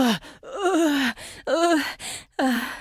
uh, uh, uh, ugh.